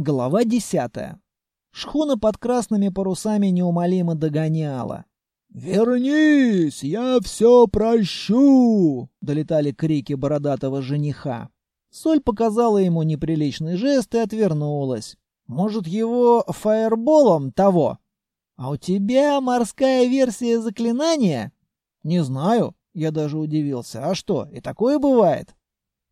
Глава десятая. Шхуна под красными парусами неумолимо догоняла. «Вернись, я все прощу!» — долетали крики бородатого жениха. Соль показала ему неприличный жест и отвернулась. «Может, его фаерболом того?» «А у тебя морская версия заклинания?» «Не знаю», — я даже удивился. «А что, и такое бывает?»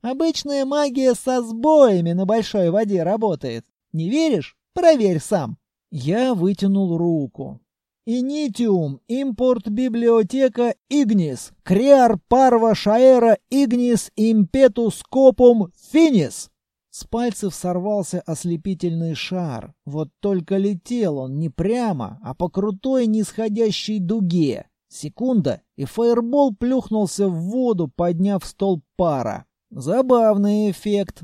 «Обычная магия со сбоями на большой воде работает. Не веришь? Проверь сам». Я вытянул руку. Инитиум, импорт библиотека Игнис, Креар парва шаэра Игнис импетус копум финис. С пальцев сорвался ослепительный шар. Вот только летел он не прямо, а по крутой нисходящей дуге. Секунда, и фаербол плюхнулся в воду, подняв стол пара. Забавный эффект.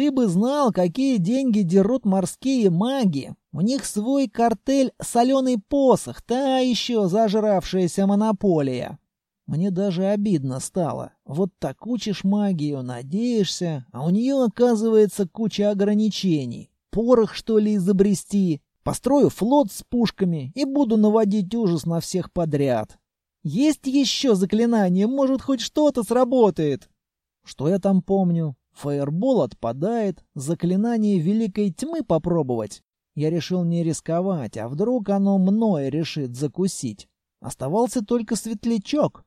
Ты бы знал, какие деньги дерут морские маги. У них свой картель «Соленый посох», та еще зажравшаяся монополия. Мне даже обидно стало. Вот так учишь магию, надеешься, а у нее оказывается куча ограничений. Порох, что ли, изобрести? Построю флот с пушками и буду наводить ужас на всех подряд. Есть еще заклинание, может, хоть что-то сработает. Что я там помню? Фаербол отпадает, заклинание великой тьмы попробовать. Я решил не рисковать, а вдруг оно мной решит закусить. Оставался только светлячок.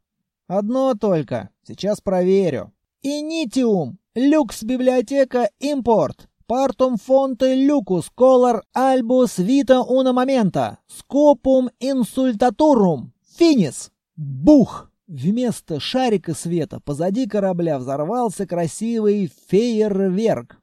Одно только. Сейчас проверю. Инитиум. Люкс библиотека импорт. Партум фонте люкус колор альбус вита уна момента. Скопум инсультатурум. Финис. Бух! Вместо шарика света позади корабля взорвался красивый фейерверк.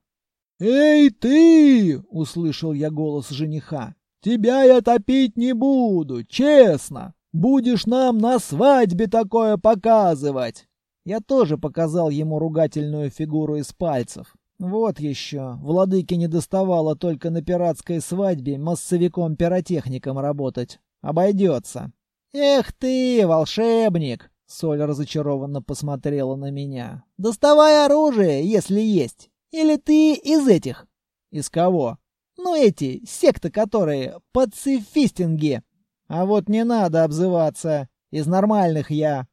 «Эй, ты!» — услышал я голос жениха. «Тебя я топить не буду, честно. Будешь нам на свадьбе такое показывать!» Я тоже показал ему ругательную фигуру из пальцев. Вот еще, владыке не доставало только на пиратской свадьбе массовиком-пиротехником работать. Обойдется. «Эх ты, волшебник!» Соль разочарованно посмотрела на меня. «Доставай оружие, если есть. Или ты из этих?» «Из кого?» «Ну эти, секты которые, пацифистинги. А вот не надо обзываться. Из нормальных я».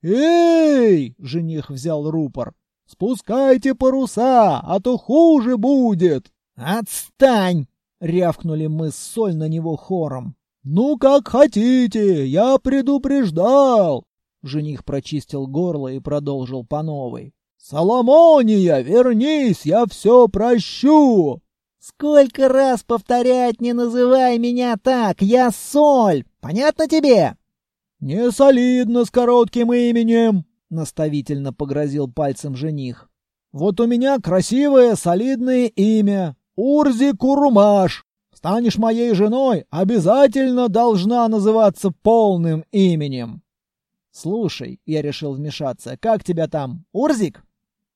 «Эй!» — жених взял рупор. «Спускайте паруса, а то хуже будет!» «Отстань!» — рявкнули мы с Соль на него хором. «Ну, как хотите, я предупреждал!» Жених прочистил горло и продолжил по новой. «Соломония, вернись, я все прощу!» «Сколько раз повторять, не называй меня так, я Соль, понятно тебе?» «Не солидно с коротким именем», — наставительно погрозил пальцем жених. «Вот у меня красивое, солидное имя — Урзи Курумаш. Станешь моей женой, обязательно должна называться полным именем. Слушай, я решил вмешаться. Как тебя там? Урзик?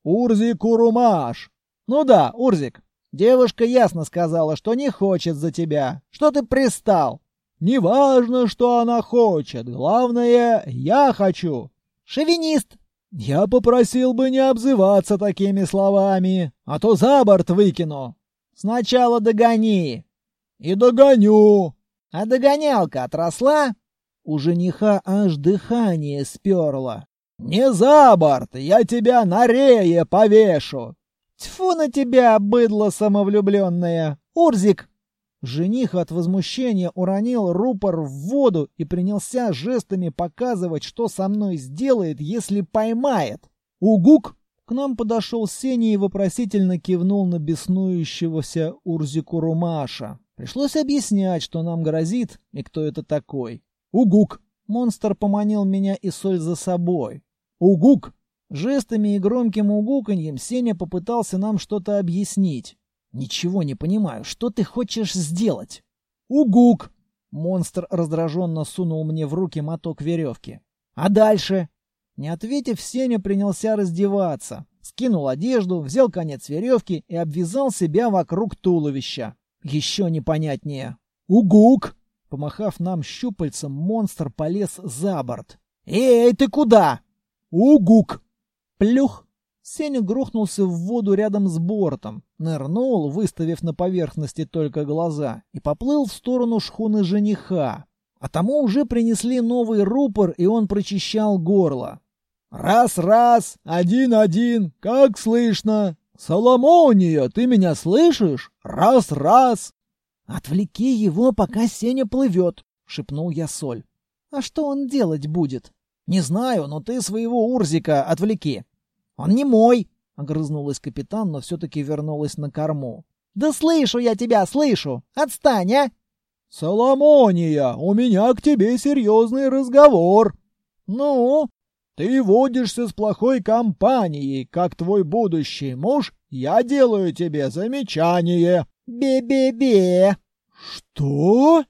Урзик Урумаш. Ну да, Урзик. Девушка ясно сказала, что не хочет за тебя. Что ты пристал? Неважно, что она хочет. Главное, я хочу. Шовинист. Я попросил бы не обзываться такими словами, а то за борт выкину. Сначала догони. «И догоню!» «А догонялка отросла?» У жениха аж дыхание сперло. «Не за борт! Я тебя на рее повешу!» «Тьфу на тебя, быдло самовлюбленное! Урзик!» Жених от возмущения уронил рупор в воду и принялся жестами показывать, что со мной сделает, если поймает. «Угук!» К нам подошел Сеня и вопросительно кивнул на беснующегося Урзику Румаша. Пришлось объяснять, что нам грозит и кто это такой. «Угук!» Монстр поманил меня и соль за собой. «Угук!» Жестами и громким угуканьем Сеня попытался нам что-то объяснить. «Ничего не понимаю, что ты хочешь сделать?» «Угук!» Монстр раздраженно сунул мне в руки моток веревки. «А дальше?» Не ответив, Сеня принялся раздеваться. Скинул одежду, взял конец веревки и обвязал себя вокруг туловища. Еще непонятнее. «Угук!» Помахав нам щупальцем, монстр полез за борт. «Эй, ты куда?» «Угук!» Плюх! Сеня грохнулся в воду рядом с бортом, нырнул, выставив на поверхности только глаза, и поплыл в сторону шхуны жениха. А тому уже принесли новый рупор, и он прочищал горло. «Раз-раз! Один-один! Как слышно? Соломония, ты меня слышишь? Раз-раз!» «Отвлеки его, пока Сеня плывет», — шепнул я Соль. «А что он делать будет?» «Не знаю, но ты своего Урзика отвлеки». «Он не мой!» — огрызнулась капитан, но все-таки вернулась на корму. «Да слышу я тебя, слышу! Отстань, а!» «Соломония, у меня к тебе серьезный разговор!» «Ну?» «Ты водишься с плохой компанией, как твой будущий муж, я делаю тебе замечание!» «Бе-бе-бе!» «Что?»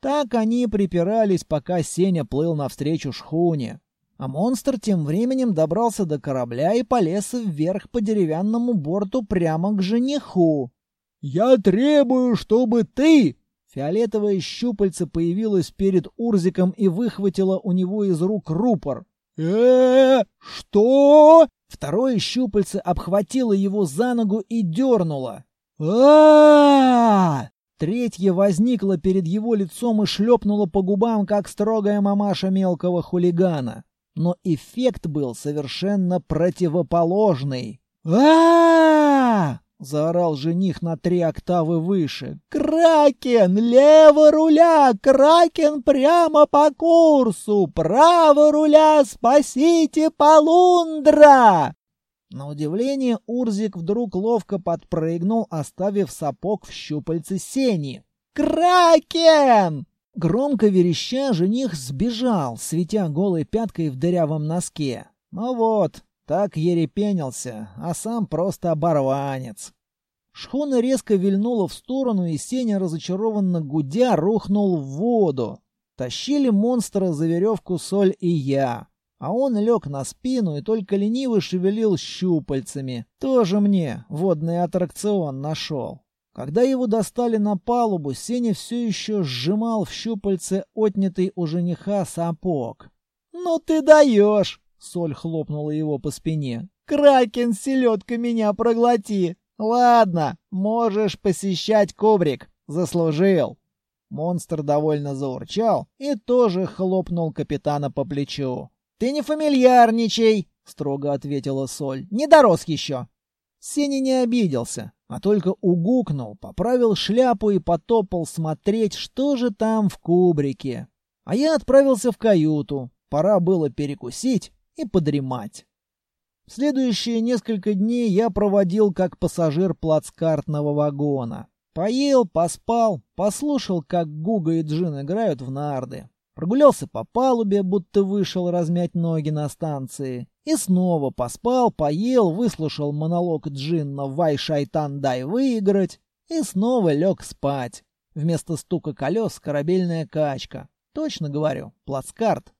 Так они припирались, пока Сеня плыл навстречу шхуне. А монстр тем временем добрался до корабля и полез вверх по деревянному борту прямо к жениху. «Я требую, чтобы ты...» Фиолетовое щупальце появилось перед Урзиком и выхватило у него из рук рупор. э что?» Второе щупальце обхватило его за ногу и дернуло. А Третье возникло перед его лицом и шлепнуло по губам, как строгая мамаша мелкого хулигана. Но эффект был совершенно противоположный. а заорал жених на три октавы выше. «Кракен! Лево руля! Кракен прямо по курсу! Право руля! Спасите Полундра!» На удивление Урзик вдруг ловко подпрыгнул, оставив сапог в щупальце сени. «Кракен!» Громко вереща, жених сбежал, светя голой пяткой в дырявом носке. Ну вот, так ерепенился, а сам просто оборванец. Шхуна резко вильнула в сторону, и Сеня, разочарованно гудя, рухнул в воду. Тащили монстра за веревку Соль и я. А он лег на спину и только лениво шевелил щупальцами. Тоже мне водный аттракцион нашел. Когда его достали на палубу, Сеня все еще сжимал в щупальце отнятый у жениха сапог. «Ну ты даешь!» — Соль хлопнула его по спине. «Кракен, селедка, меня проглоти! Ладно, можешь посещать кубрик. Заслужил!» Монстр довольно заурчал и тоже хлопнул капитана по плечу. «Ты не фамильярничай!» — строго ответила Соль. «Не дорос еще!» Сеня не обиделся, а только угукнул, поправил шляпу и потопал смотреть, что же там в кубрике. А я отправился в каюту. Пора было перекусить и подремать. Следующие несколько дней я проводил как пассажир плацкартного вагона. Поел, поспал, послушал, как Гуга и Джин играют в нарды. Прогулялся по палубе, будто вышел размять ноги на станции. И снова поспал, поел, выслушал монолог Джинна «Вай, шайтан, дай выиграть!» И снова лег спать. Вместо стука колес корабельная качка. Точно говорю, плацкарт.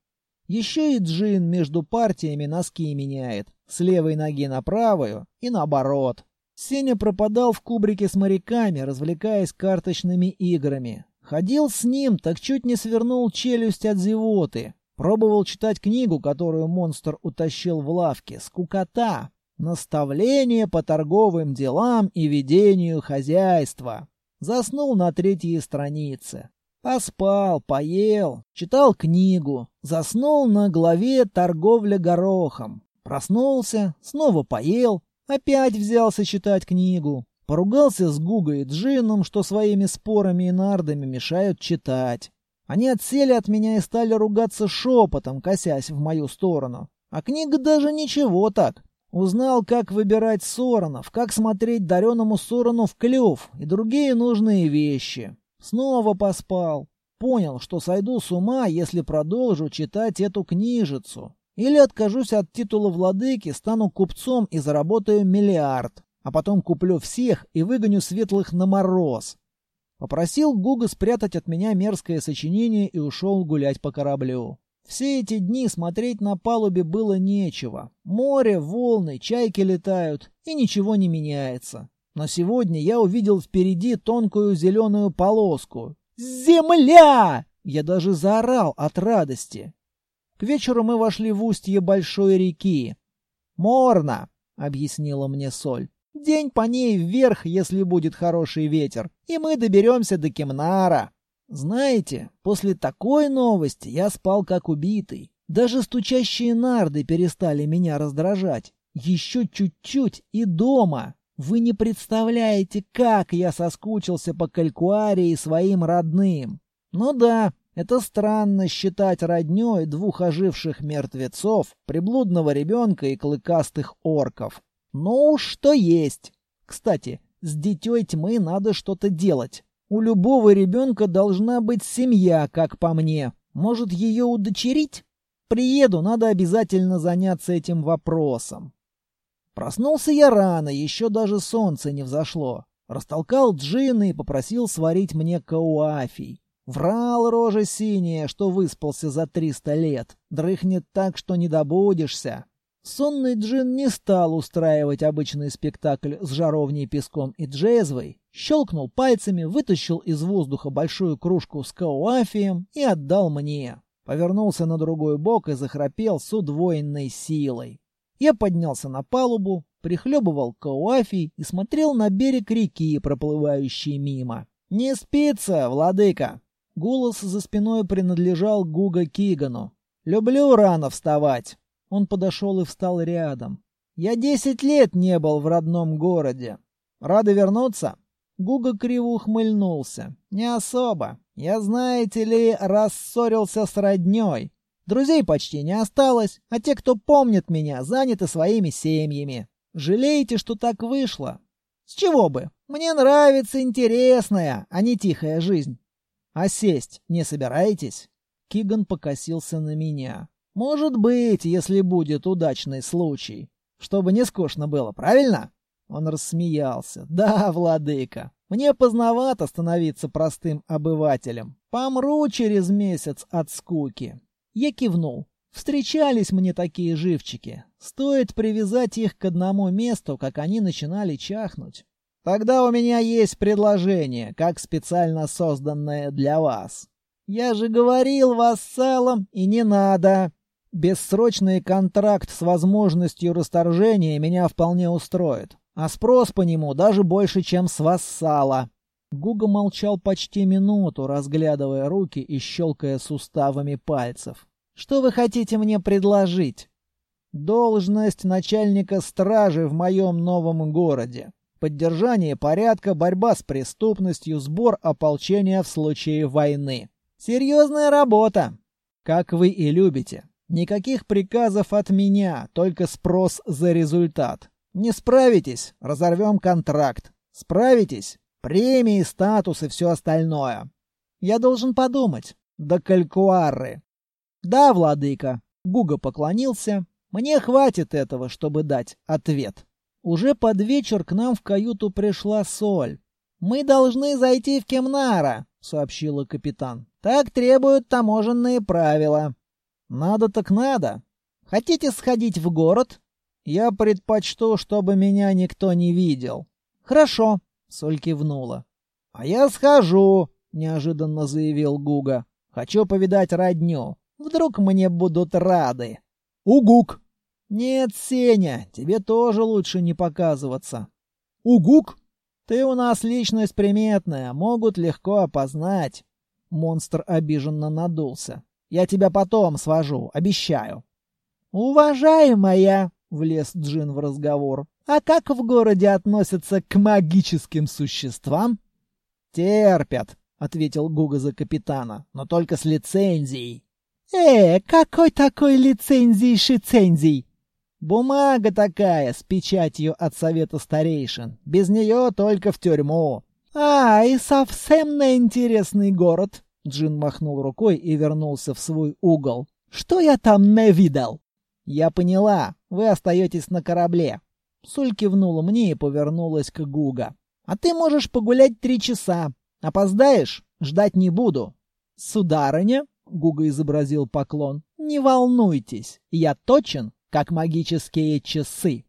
Еще и Джин между партиями носки меняет. С левой ноги на правую и наоборот. Сеня пропадал в кубрике с моряками, развлекаясь карточными играми. Ходил с ним, так чуть не свернул челюсть от зевоты. Пробовал читать книгу, которую монстр утащил в лавке. Скукота. Наставление по торговым делам и ведению хозяйства. Заснул на третьей странице. Поспал, поел, читал книгу. Заснул на главе «Торговля горохом». Проснулся, снова поел, опять взялся читать книгу. Поругался с Гугой и Джином, что своими спорами и нардами мешают читать. Они отсели от меня и стали ругаться шепотом, косясь в мою сторону. А книга даже ничего так. Узнал, как выбирать соронов, как смотреть дареному сорону в клюв и другие нужные вещи. Снова поспал. Понял, что сойду с ума, если продолжу читать эту книжицу. Или откажусь от титула владыки, стану купцом и заработаю миллиард а потом куплю всех и выгоню светлых на мороз. Попросил Гуга спрятать от меня мерзкое сочинение и ушел гулять по кораблю. Все эти дни смотреть на палубе было нечего. Море, волны, чайки летают, и ничего не меняется. Но сегодня я увидел впереди тонкую зеленую полоску. «Земля!» Я даже заорал от радости. К вечеру мы вошли в устье большой реки. Морно. объяснила мне Соль. «День по ней вверх, если будет хороший ветер, и мы доберемся до Кемнара». Знаете, после такой новости я спал как убитый. Даже стучащие нарды перестали меня раздражать. Еще чуть-чуть и дома. Вы не представляете, как я соскучился по Калькуаре и своим родным. Ну да, это странно считать роднёй двух оживших мертвецов, приблудного ребенка и клыкастых орков. Ну, что есть. Кстати, с дитёй тьмы надо что-то делать. У любого ребенка должна быть семья, как по мне. Может, ее удочерить? Приеду, надо обязательно заняться этим вопросом. Проснулся я рано, еще даже солнце не взошло. Растолкал джина и попросил сварить мне кауафий. Врал рожа синяя, что выспался за триста лет. Дрыхнет так, что не добудешься. Сонный джин не стал устраивать обычный спектакль с жаровней, песком и джезвой. Щелкнул пальцами, вытащил из воздуха большую кружку с кауафием и отдал мне. Повернулся на другой бок и захрапел с удвоенной силой. Я поднялся на палубу, прихлебывал кауафий и смотрел на берег реки, проплывающий мимо. «Не спится, владыка!» Голос за спиной принадлежал Гуга Кигану. «Люблю рано вставать. Он подошел и встал рядом. «Я десять лет не был в родном городе. Рады вернуться?» Гуга криво ухмыльнулся. «Не особо. Я, знаете ли, рассорился с роднёй. Друзей почти не осталось, а те, кто помнит меня, заняты своими семьями. Жалеете, что так вышло? С чего бы? Мне нравится интересная, а не тихая жизнь. А сесть не собираетесь?» Киган покосился на меня. Может быть, если будет удачный случай. Чтобы не скучно было, правильно? Он рассмеялся. Да, владыка, мне поздновато становиться простым обывателем. Помру через месяц от скуки. Я кивнул. Встречались мне такие живчики. Стоит привязать их к одному месту, как они начинали чахнуть. Тогда у меня есть предложение, как специально созданное для вас. Я же говорил вассалам, и не надо. Бессрочный контракт с возможностью расторжения меня вполне устроит, а спрос по нему даже больше, чем с вассала. Гуга молчал почти минуту, разглядывая руки и щелкая суставами пальцев. «Что вы хотите мне предложить?» «Должность начальника стражи в моем новом городе. Поддержание порядка, борьба с преступностью, сбор ополчения в случае войны. Серьезная работа, как вы и любите. Никаких приказов от меня, только спрос за результат. Не справитесь — разорвем контракт. Справитесь — премии, статус и все остальное. Я должен подумать. До калькуары. Да, владыка. Гуга поклонился. Мне хватит этого, чтобы дать ответ. Уже под вечер к нам в каюту пришла Соль. «Мы должны зайти в Кемнара», — сообщила капитан. «Так требуют таможенные правила». Надо так надо. Хотите сходить в город? Я предпочту, чтобы меня никто не видел. Хорошо, Соль кивнула. А я схожу, неожиданно заявил Гуга. Хочу повидать родню. Вдруг мне будут рады. Угук. Нет, Сеня, тебе тоже лучше не показываться. Угук. Ты у нас личность приметная, могут легко опознать. Монстр обиженно надулся. Я тебя потом свожу, обещаю. Уважаемая, влез Джин в разговор. А как в городе относятся к магическим существам? Терпят, ответил Гуга за капитана, но только с лицензией. Э, какой такой лицензии шицензий? Бумага такая, с печатью от совета старейшин. Без нее только в тюрьму. А, и совсем на интересный город. Джин махнул рукой и вернулся в свой угол. «Что я там не видел?» «Я поняла. Вы остаетесь на корабле». Соль кивнула мне и повернулась к Гуга. «А ты можешь погулять три часа. Опоздаешь? Ждать не буду». «Сударыня?» — Гуга изобразил поклон. «Не волнуйтесь. Я точен, как магические часы».